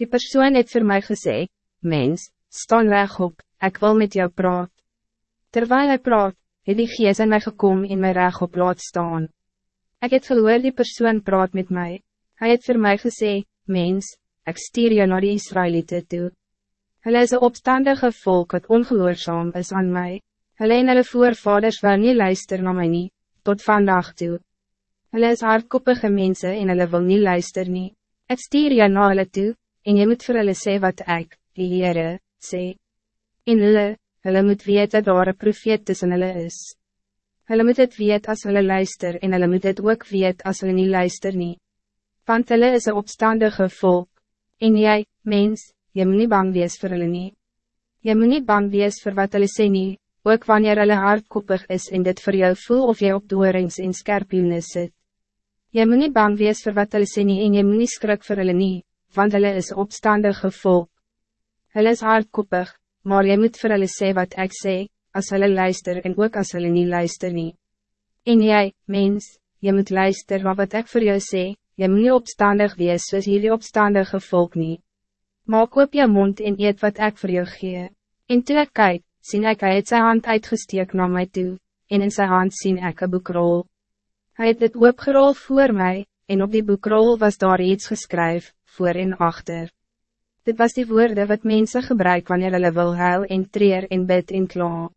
Die persoon het voor mij gezegd, mens, staan reg op, ik wil met jou praat. Terwijl hij praat, het die gees in mij gekomen in mijn reg op laat staan. Ik het gehoor die persoon praat met mij. Hij het voor mij gezegd, mens, ik stuur je naar de Israëlieten toe. Hulle is een opstandige volk wat ongehoorzaam is aan mij. Hulle en hulle voorvaders wil nie luister na my nie, tot vandaag toe. Hulle is hardkoppige mense en hulle wil nie luister nie. Ek stuur jou na hulle toe, en jy moet vir hulle sê wat ek, die Heere, sê. En hulle, hulle moet weet dat daar een profeet tussen hulle is. Hulle moet het weet als hulle luister en hulle moet het ook weet als hulle nie luister nie. Want hulle is een opstandige volk. En jij, mens, jy moet nie bang wees vir hulle nie. Jy moet nie bang wees vir wat hulle sê nie, ook wanneer hulle hardkoppig is en dit voor jou voel of jy op doorings en skerpioene sit. Jy moet nie bang wees vir wat hulle sê nie en jy moet nie skrik vir hulle nie, want hulle is opstandige volk. Hulle is hardkoppig, maar jy moet vir hulle sê wat ik sê, als hulle luister en ook als hulle niet luister nie. En jy, mens, jy moet luister wat, wat ik voor jou sê, jy moet nie opstandig wees soos hierdie opstandige volk nie. Maak op jou mond en eet wat ik voor jou gee. En toe ek kyk, sien ek hy het sy hand uitgesteek na my toe, en in sy hand sien ek een boekrol. Hij het dit oopgerol voor mij, en op die boekrol was daar iets geskryf, voor en achter. Dit was die woorden wat mensen gebruik wanneer hulle wil huil en treer en bid en klaar.